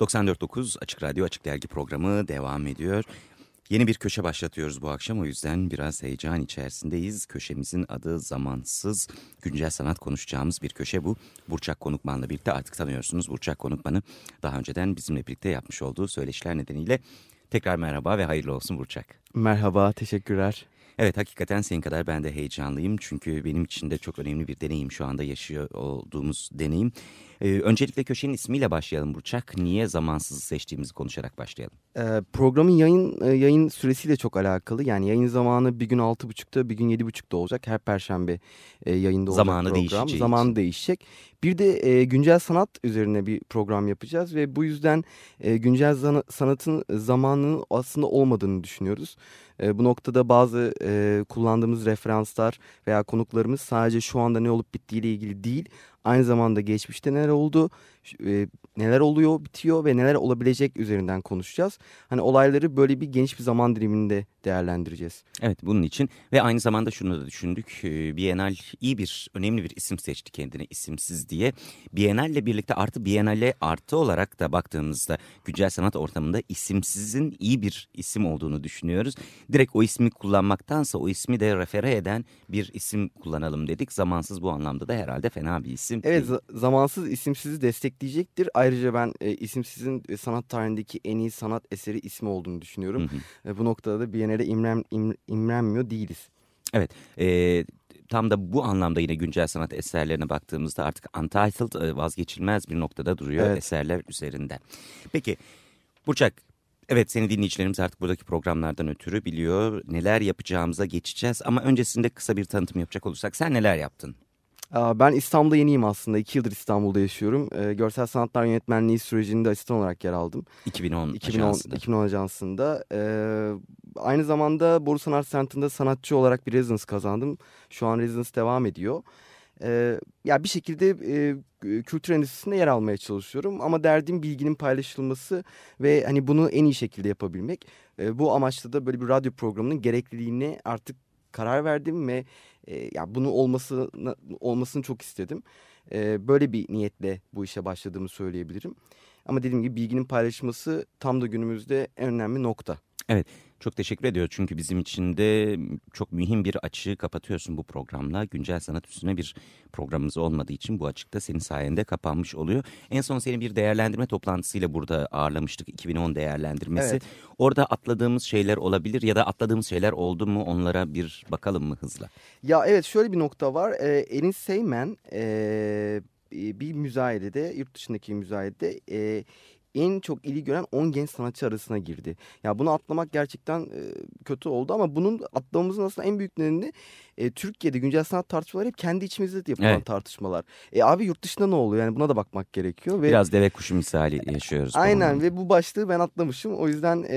94.9 Açık Radyo Açık Dergi programı devam ediyor. Yeni bir köşe başlatıyoruz bu akşam o yüzden biraz heyecan içerisindeyiz. Köşemizin adı Zamansız. Güncel sanat konuşacağımız bir köşe bu. Burçak Konukman'la birlikte artık tanıyorsunuz. Burçak Konukman'ı daha önceden bizimle birlikte yapmış olduğu söyleşiler nedeniyle tekrar merhaba ve hayırlı olsun Burçak. Merhaba, teşekkürler. Evet hakikaten senin kadar ben de heyecanlıyım. Çünkü benim için de çok önemli bir deneyim şu anda yaşıyor olduğumuz deneyim. Ee, öncelikle köşenin ismiyle başlayalım Burçak. Niye zamansız seçtiğimizi konuşarak başlayalım. Ee, programın yayın e, yayın süresiyle çok alakalı. Yani yayın zamanı bir gün 6.30'da bir gün 7.30'da olacak. Her perşembe e, yayında olacak zamanı program. Değişeceği zamanı değişecek. Bir de e, güncel sanat üzerine bir program yapacağız. Ve bu yüzden e, güncel sanatın zamanının aslında olmadığını düşünüyoruz. E, bu noktada bazı e, kullandığımız referanslar veya konuklarımız sadece şu anda ne olup bittiğiyle ilgili değil Aynı zamanda geçmişte neler oldu, e, neler oluyor, bitiyor ve neler olabilecek üzerinden konuşacağız. Hani olayları böyle bir geniş bir zaman diliminde değerlendireceğiz. Evet bunun için ve aynı zamanda şunu da düşündük. Bienal iyi bir, önemli bir isim seçti kendine isimsiz diye. Bienal'le birlikte artı Bienal'e artı olarak da baktığımızda güncel sanat ortamında isimsizin iyi bir isim olduğunu düşünüyoruz. Direkt o ismi kullanmaktansa o ismi de refere eden bir isim kullanalım dedik. Zamansız bu anlamda da herhalde fena bir isim. Evet zamansız isimsizi destekleyecektir. Ayrıca ben e, isimsizin e, sanat tarihindeki en iyi sanat eseri ismi olduğunu düşünüyorum. Hı hı. E, bu noktada da Biennale imren, im, imrenmiyor değiliz. Evet. E, tam da bu anlamda yine güncel sanat eserlerine baktığımızda artık Untitled e, vazgeçilmez bir noktada duruyor evet. eserler üzerinden. Peki Burçak Evet seni dinleyicilerimiz artık buradaki programlardan ötürü biliyor. Neler yapacağımıza geçeceğiz ama öncesinde kısa bir tanıtım yapacak olursak sen neler yaptın? Ben İstanbul'da yeniyim aslında. İki yıldır İstanbul'da yaşıyorum. Görsel Sanatlar Yönetmenliği sürecinde asistan olarak yer aldım. 2010, 2010 ajansında. 2010 ajansında. Aynı zamanda Boru Sanat Center'ında sanatçı olarak bir residence kazandım. Şu an residence devam ediyor. ya bir şekilde kültür endüstrisinde yer almaya çalışıyorum ama derdim bilginin paylaşılması ve hani bunu en iyi şekilde yapabilmek. bu amaçla da böyle bir radyo programının gerekliliğini artık karar verdim ve e, ya bunu olmasını olmasını çok istedim. E, böyle bir niyetle bu işe başladığımı söyleyebilirim. Ama dediğim gibi bilginin paylaşılması tam da günümüzde en önemli nokta. Evet çok teşekkür ediyor çünkü bizim için de çok mühim bir açığı kapatıyorsun bu programla. Güncel sanat üstüne bir programımız olmadığı için bu açıkta senin sayende kapanmış oluyor. En son seni bir değerlendirme toplantısıyla burada ağırlamıştık 2010 değerlendirmesi. Evet. Orada atladığımız şeyler olabilir ya da atladığımız şeyler oldu mu onlara bir bakalım mı hızla? Ya evet şöyle bir nokta var. Ee, Enis Seymen e, bir müzayedede yurt dışındaki müzayedede... E, en çok ilgi gören 10 genç sanatçı arasına girdi. Ya bunu atlamak gerçekten e, kötü oldu ama bunun atlamamızın aslında en büyük nedeni e, Türkiye'de güncel sanat tartışmaları hep kendi içimizde yapılan evet. tartışmalar. E abi yurt dışında ne oluyor? Yani buna da bakmak gerekiyor. Ve... Biraz deve kuşu misali yaşıyoruz. Aynen ve bu başlığı ben atlamışım. O yüzden e,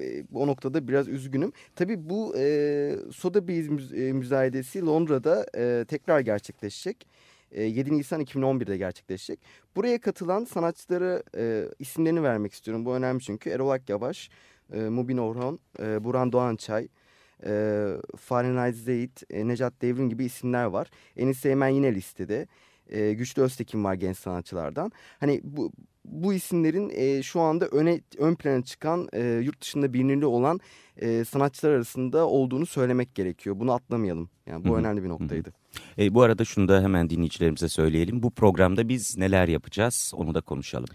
e, o noktada biraz üzgünüm. Tabii bu e, Sotheby's müz- e, müzayedesi Londra'da e, tekrar gerçekleşecek. 7 Nisan 2011'de gerçekleşecek. Buraya katılan sanatçılara e, isimlerini vermek istiyorum. Bu önemli çünkü Erol Akyavaş, e, Mubin Orhan, e, Burhan Doğançay, e, Fahrenheit Zeyt, e, Necat Devrim gibi isimler var. Enis Seymen yine listede. E, Güçlü Öztekin var genç sanatçılardan. Hani bu bu isimlerin e, şu anda öne ön plana çıkan e, yurt dışında bilinirli olan e, sanatçılar arasında olduğunu söylemek gerekiyor. Bunu atlamayalım. Yani bu Hı -hı. önemli bir noktaydı. Hı -hı. E, bu arada şunu da hemen dinleyicilerimize söyleyelim. Bu programda biz neler yapacağız onu da konuşalım.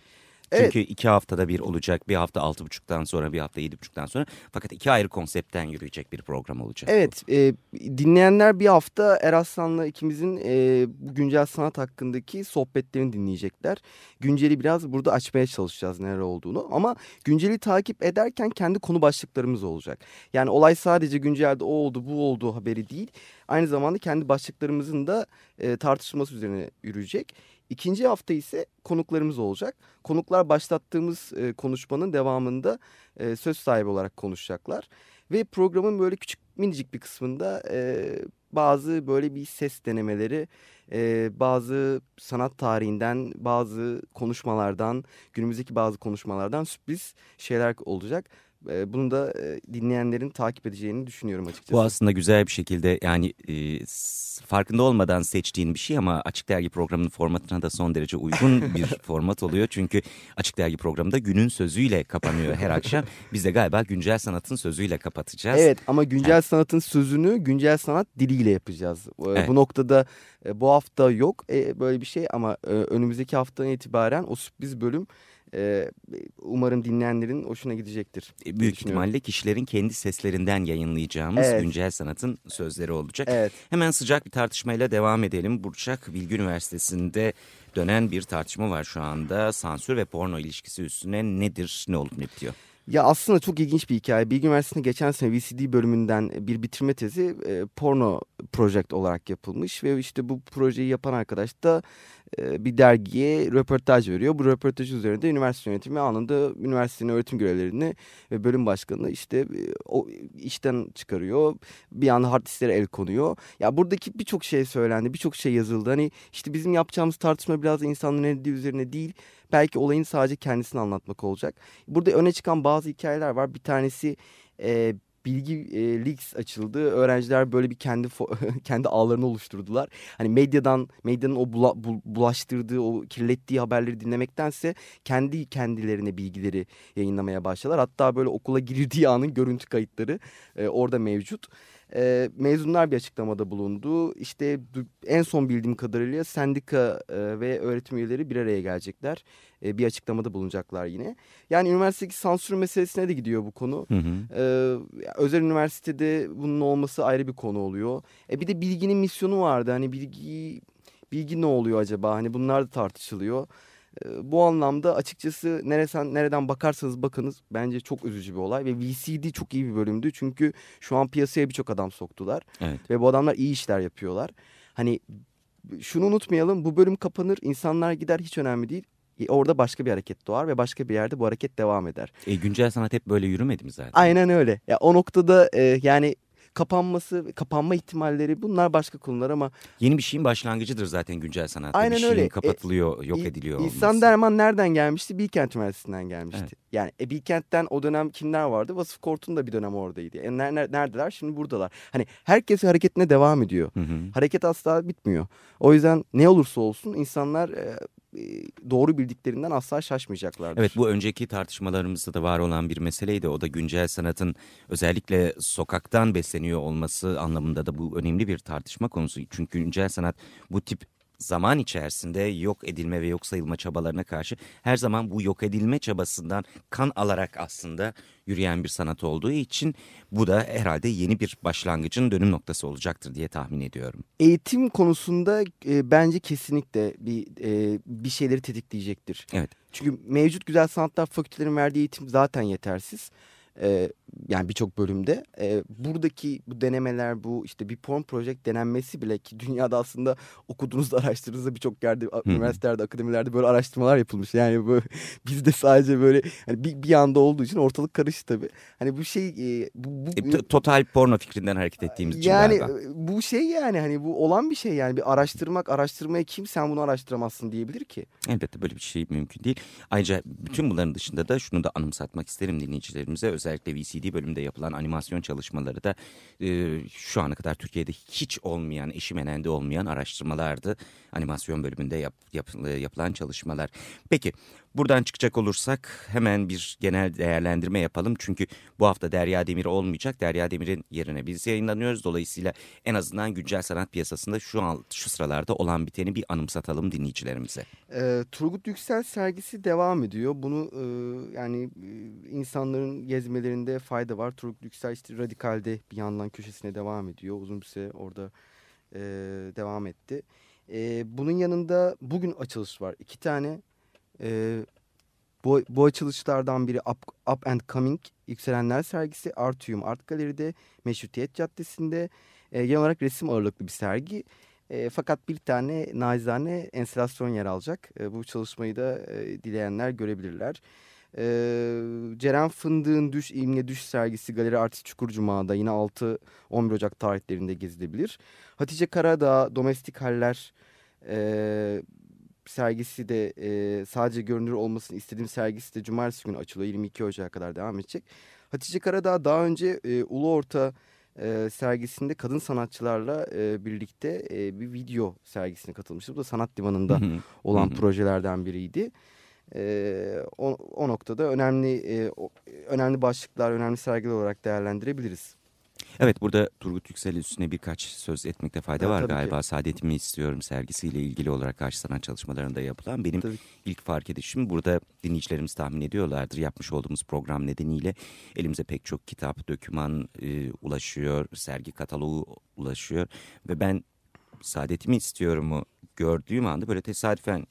Çünkü evet. iki haftada bir olacak. Bir hafta altı buçuktan sonra bir hafta yedi buçuktan sonra. Fakat iki ayrı konseptten yürüyecek bir program olacak. Evet e, dinleyenler bir hafta Eraslan'la ikimizin e, bu güncel sanat hakkındaki sohbetlerini dinleyecekler. Günceli biraz burada açmaya çalışacağız neler olduğunu. Ama günceli takip ederken kendi konu başlıklarımız olacak. Yani olay sadece güncelde o oldu bu oldu haberi değil. Aynı zamanda kendi başlıklarımızın da e, tartışılması üzerine yürüyecek. İkinci hafta ise konuklarımız olacak. Konuklar başlattığımız e, konuşmanın devamında e, söz sahibi olarak konuşacaklar. Ve programın böyle küçük minicik bir kısmında e, bazı böyle bir ses denemeleri, e, bazı sanat tarihinden, bazı konuşmalardan, günümüzdeki bazı konuşmalardan sürpriz şeyler olacak. E, bunu da e, dinleyenlerin takip edeceğini düşünüyorum açıkçası. Bu aslında güzel bir şekilde yani e, farkında olmadan seçtiğin bir şey ama Açık Dergi programının formatına da son derece uygun bir format oluyor. Çünkü Açık Dergi programında günün sözüyle kapanıyor her akşam. Biz de galiba güncel sanatın sözüyle kapatacağız. Evet ama güncel evet. sanatın sözünü güncel sanat diliyle yapacağız. E, evet. Bu noktada e, bu hafta yok e, böyle bir şey ama önümüzdeki haftadan itibaren o sürpriz bölüm e, umarım dinleyenlerin hoşuna gidecektir. E, büyük ihtimalle kişilerin kendi seslerinden yayınlayacağımız evet. güncel sanatın sözleri olacak. Evet. Hemen sıcak bir tartışmayla devam edelim. Burçak Bilgi Üniversitesi'nde dönen bir tartışma var şu anda. Sansür ve porno ilişkisi üstüne nedir, ne olup ne bitiyor? Ya aslında çok ilginç bir hikaye. Bilgi Üniversitesi'nde geçen sene VCD bölümünden bir bitirme tezi e, porno project olarak yapılmış ve işte bu projeyi yapan arkadaş da bir dergiye röportaj veriyor. Bu röportaj üzerinde üniversite yönetimi anında üniversitenin öğretim görevlerini ve bölüm başkanını işte e, o işten çıkarıyor. Bir anda hard disklere el konuyor. Ya buradaki birçok şey söylendi, birçok şey yazıldı. Hani işte bizim yapacağımız tartışma biraz insanların ne üzerine değil belki olayın sadece kendisini anlatmak olacak. Burada öne çıkan bazı hikayeler var. Bir tanesi e, bilgi e, leaks açıldı. Öğrenciler böyle bir kendi kendi ağlarını oluşturdular. Hani medyadan medyanın o bula, bu, bulaştırdığı o kirlettiği haberleri dinlemektense kendi kendilerine bilgileri yayınlamaya başladılar. Hatta böyle okula girdiği anın görüntü kayıtları e, orada mevcut. E, mezunlar bir açıklamada bulundu. İşte en son bildiğim kadarıyla sendika e, ve öğretim üyeleri bir araya gelecekler. E, bir açıklamada bulunacaklar yine. Yani üniversitedeki sansür meselesine de gidiyor bu konu. Hı hı. E, özel üniversitede bunun olması ayrı bir konu oluyor. E, bir de bilginin misyonu vardı. Hani bilgi bilgi ne oluyor acaba? Hani bunlar da tartışılıyor. Bu anlamda açıkçası neresen, nereden bakarsanız bakınız bence çok üzücü bir olay. Ve VCD çok iyi bir bölümdü. Çünkü şu an piyasaya birçok adam soktular. Evet. Ve bu adamlar iyi işler yapıyorlar. Hani şunu unutmayalım bu bölüm kapanır insanlar gider hiç önemli değil. Orada başka bir hareket doğar ve başka bir yerde bu hareket devam eder. E, güncel sanat hep böyle yürümedi mi zaten? Aynen öyle. Ya, o noktada e, yani kapanması, kapanma ihtimalleri bunlar başka konular ama... Yeni bir şeyin başlangıcıdır zaten güncel sanatta. Aynen bir şeyin öyle. kapatılıyor, e, yok ediliyor olması. İhsan Derman nereden gelmişti? Bilkent Üniversitesi'nden gelmişti. Evet. Yani e, Bilkent'ten o dönem kimler vardı? Vasıf Kortun da bir dönem oradaydı. E, ner, neredeler? Şimdi buradalar. Hani herkes hareketine devam ediyor. Hı hı. Hareket asla bitmiyor. O yüzden ne olursa olsun insanlar e, e, doğru bildiklerinden asla şaşmayacaklardır. Evet bu önceki tartışmalarımızda da var olan bir meseleydi. O da güncel sanatın özellikle sokaktan besleniyor olması anlamında da bu önemli bir tartışma konusu. Çünkü güncel sanat bu tip zaman içerisinde yok edilme ve yok sayılma çabalarına karşı her zaman bu yok edilme çabasından kan alarak aslında yürüyen bir sanat olduğu için bu da herhalde yeni bir başlangıcın dönüm noktası olacaktır diye tahmin ediyorum. Eğitim konusunda e, bence kesinlikle bir e, bir şeyleri tetikleyecektir. Evet. Çünkü mevcut güzel sanatlar fakültelerin verdiği eğitim zaten yetersiz e, yani birçok bölümde. E, buradaki bu denemeler bu işte bir porn project denenmesi bile ki dünyada aslında okuduğunuzda araştırdığınızda birçok yerde hmm. üniversitelerde akademilerde böyle araştırmalar yapılmış. Yani bu bizde sadece böyle hani bir, bir anda olduğu için ortalık karıştı tabi hani bu şey e, bu, bu e, total porno fikrinden hareket ettiğimiz için yani galiba. bu şey yani hani bu olan bir şey yani. Bir araştırmak araştırmaya kim sen bunu araştıramazsın diyebilir ki. Elbette böyle bir şey mümkün değil. Ayrıca bütün bunların dışında da şunu da anımsatmak isterim dinleyicilerimize özellikle VCD bölümünde yapılan animasyon çalışmaları da e, şu ana kadar Türkiye'de hiç olmayan, eşimenende olmayan araştırmalardı. Animasyon bölümünde yap, yap, yapılan çalışmalar. Peki Buradan çıkacak olursak hemen bir genel değerlendirme yapalım. Çünkü bu hafta Derya Demir olmayacak. Derya Demir'in yerine biz yayınlanıyoruz. Dolayısıyla en azından güncel sanat piyasasında şu an şu sıralarda olan biteni bir anımsatalım dinleyicilerimize. E, Turgut Yüksel sergisi devam ediyor. Bunu e, yani e, insanların gezmelerinde fayda var. Turgut Yüksel işte Radikal'de bir yandan köşesine devam ediyor. Uzun bir süre orada e, devam etti. E, bunun yanında bugün açılış var. İki tane e, bu, bu açılışlardan biri Up, Up and Coming Yükselenler sergisi Artium Art Galeri'de Meşrutiyet Caddesi'nde e, genel olarak resim ağırlıklı bir sergi. E, fakat bir tane nazane enstalasyon yer alacak. E, bu çalışmayı da e, dileyenler görebilirler. E, Ceren Fındık'ın Düş İmge Düş sergisi Galeri Artist Çukurcuma'da yine 6-11 Ocak tarihlerinde gezilebilir. Hatice Karadağ Domestik Haller e, sergisi de e, sadece görünür olmasını istediğim sergisi de cumartesi günü açılıyor. 22 Ocak'a kadar devam edecek. Hatice Karadağ daha önce e, Ulu Orta e, sergisinde kadın sanatçılarla e, birlikte e, bir video sergisine katılmıştı. Bu da Sanat Divanı'nda olan projelerden biriydi. E, o, o noktada önemli e, önemli başlıklar, önemli sergiler olarak değerlendirebiliriz. Evet burada Turgut Yüksel üstüne birkaç söz etmekte fayda evet, var galiba. Ki. Saadetimi istiyorum sergisiyle ilgili olarak karşı sanat çalışmalarında yapılan. Benim tabii. ilk fark edişim burada dinleyicilerimiz tahmin ediyorlardır. Yapmış olduğumuz program nedeniyle elimize pek çok kitap, döküman e, ulaşıyor, sergi kataloğu ulaşıyor. Ve ben saadetimi istiyorumu gördüğüm anda böyle tesadüfen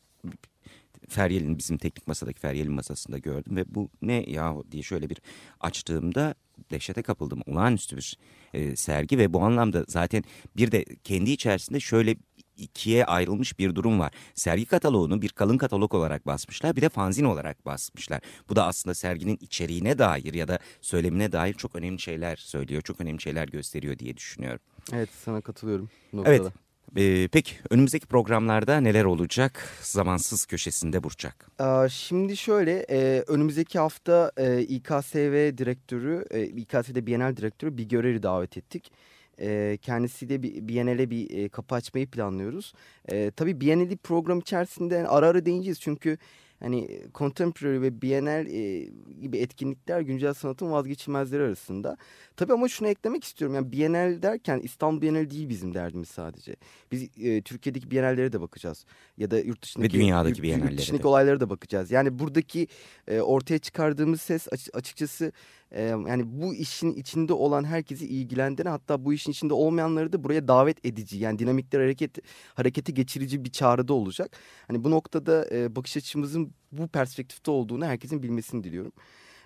Feryal'in bizim teknik masadaki Feryal'in masasında gördüm ve bu ne ya diye şöyle bir açtığımda dehşete kapıldım. Olağanüstü bir e, sergi ve bu anlamda zaten bir de kendi içerisinde şöyle ikiye ayrılmış bir durum var. Sergi kataloğunu bir kalın katalog olarak basmışlar bir de fanzin olarak basmışlar. Bu da aslında serginin içeriğine dair ya da söylemine dair çok önemli şeyler söylüyor. Çok önemli şeyler gösteriyor diye düşünüyorum. Evet sana katılıyorum. Evet ee, peki önümüzdeki programlarda neler olacak zamansız köşesinde Burçak? Şimdi şöyle e, önümüzdeki hafta e, İKSV direktörü, e, İKSV'de Bienal direktörü bir göreri davet ettik. E, kendisiyle bir Biennale bir e, kapı açmayı planlıyoruz. E, tabii Biennale program içerisinde ara ara değineceğiz çünkü hani contemporary ve bienal e, gibi etkinlikler güncel sanatın vazgeçilmezleri arasında. Tabii ama şunu eklemek istiyorum. Yani bienal derken İstanbul Bienali değil bizim derdimiz sadece. Biz e, Türkiye'deki bienallere de bakacağız. Ya da yurt dışındaki, ve dünyadaki bienallere yurt dışındaki de. olaylara da bakacağız. Yani buradaki e, ortaya çıkardığımız ses açıkçası e, yani bu işin içinde olan herkesi ilgilendiren hatta bu işin içinde olmayanları da buraya davet edici yani dinamikler hareket hareketi geçirici bir çağrıda olacak. Hani bu noktada e, bakış açımızın bu perspektifte olduğunu herkesin bilmesini diliyorum.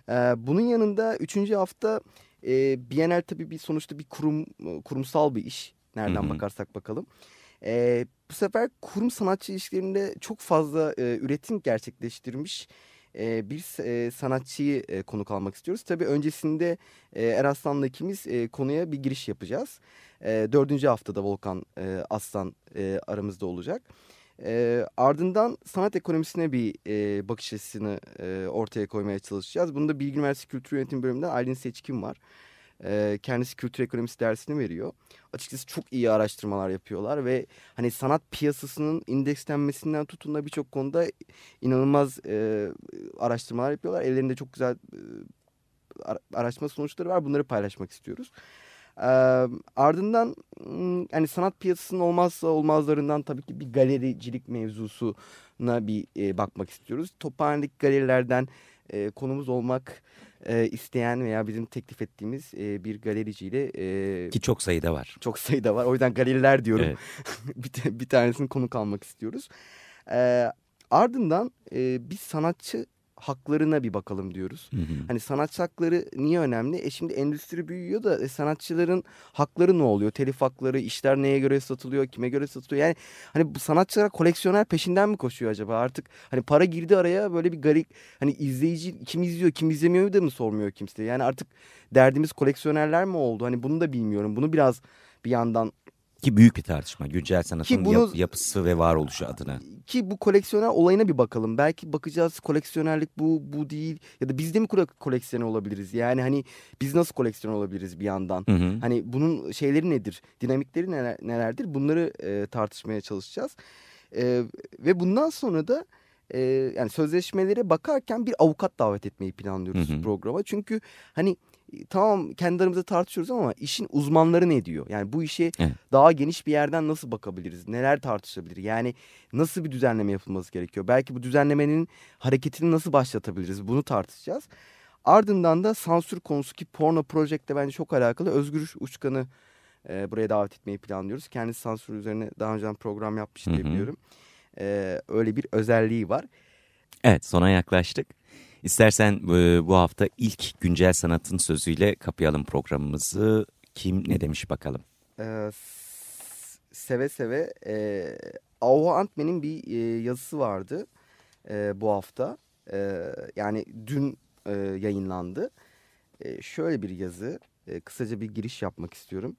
E, bunun yanında üçüncü hafta e, Bienal tabii bir sonuçta bir kurum kurumsal bir iş. Nereden Hı -hı. bakarsak bakalım. E, bu sefer kurum sanatçı ilişkilerinde çok fazla e, üretim gerçekleştirmiş e, bir e, sanatçıyı e, konuk almak istiyoruz. Tabii öncesinde e, Eraslan'la ikimiz e, konuya bir giriş yapacağız. E, dördüncü haftada Volkan e, Aslan e, aramızda olacak. E, ardından sanat ekonomisine bir e, bakış açısını e, ortaya koymaya çalışacağız. Bunda Bilgi Üniversitesi Kültür Yönetim Bölümünden Aylin Seçkin var. E, kendisi kültür ekonomisi dersini veriyor. Açıkçası çok iyi araştırmalar yapıyorlar ve hani sanat piyasasının indekslenmesinden tutun da birçok konuda inanılmaz e, araştırmalar yapıyorlar. Ellerinde çok güzel e, araştırma sonuçları var. Bunları paylaşmak istiyoruz. E, ardından yani sanat piyasasının olmazsa olmazlarından tabii ki bir galericilik mevzusuna bir e, bakmak istiyoruz. Tophane'deki galerilerden e, konumuz olmak e, isteyen veya bizim teklif ettiğimiz e, bir galericiyle... E, Ki çok sayıda var. Çok sayıda var. O yüzden galeriler diyorum. Evet. bir, bir tanesini konuk almak istiyoruz. E, ardından e, bir sanatçı haklarına bir bakalım diyoruz. Hı hı. Hani sanatçı hakları niye önemli? E şimdi endüstri büyüyor da e, sanatçıların hakları ne oluyor? Telif hakları, işler neye göre satılıyor, kime göre satılıyor? Yani hani bu sanatçılar koleksiyoner peşinden mi koşuyor acaba? Artık hani para girdi araya böyle bir garip hani izleyici kim izliyor, kim izlemiyor da mı sormuyor kimse? Yani artık derdimiz koleksiyonerler mi oldu? Hani bunu da bilmiyorum. Bunu biraz bir yandan ki büyük bir tartışma güncel sanatın bunu, yap, yapısı ve varoluşu adına. Ki bu koleksiyoner olayına bir bakalım. Belki bakacağız koleksiyonerlik bu bu değil ya da biz de mi koleksiyoner olabiliriz? Yani hani biz nasıl koleksiyoner olabiliriz bir yandan? Hı hı. Hani bunun şeyleri nedir? Dinamikleri neler, nelerdir? Bunları e, tartışmaya çalışacağız. E, ve bundan sonra da e, yani sözleşmelere bakarken bir avukat davet etmeyi planlıyoruz hı hı. programa. Çünkü hani tamam kendi aramızda tartışıyoruz ama işin uzmanları ne diyor? Yani bu işe evet. daha geniş bir yerden nasıl bakabiliriz? Neler tartışılabilir? Yani nasıl bir düzenleme yapılması gerekiyor? Belki bu düzenlemenin hareketini nasıl başlatabiliriz? Bunu tartışacağız. Ardından da sansür konusu ki Porno Project'te bence çok alakalı Özgür Uçkan'ı e, buraya davet etmeyi planlıyoruz. Kendisi sansür üzerine daha önceden program yapmış diye biliyorum. E, öyle bir özelliği var. Evet sona yaklaştık. İstersen e, bu hafta ilk güncel sanatın sözüyle kapayalım programımızı. Kim ne demiş bakalım. Ee, seve seve. E, Aho Antmen'in bir e, yazısı vardı e, bu hafta. E, yani dün e, yayınlandı. E, şöyle bir yazı. E, kısaca bir giriş yapmak istiyorum.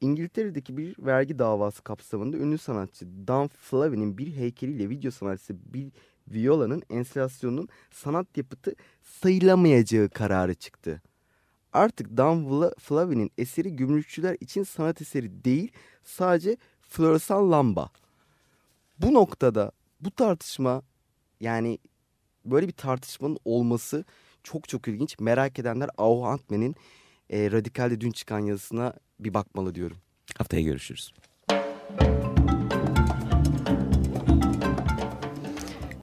İngiltere'deki bir vergi davası kapsamında ünlü sanatçı Dan Flavin'in bir heykeliyle video sanatçısı Bill Viola'nın enstalasyonunun sanat yapıtı sayılamayacağı kararı çıktı. Artık Dan Flavin'in eseri gümrükçüler için sanat eseri değil sadece floresan lamba. Bu noktada bu tartışma yani böyle bir tartışmanın olması çok çok ilginç. Merak edenler Ahu Antmen'in Radikal'de dün çıkan yazısına bir bakmalı diyorum. Haftaya görüşürüz.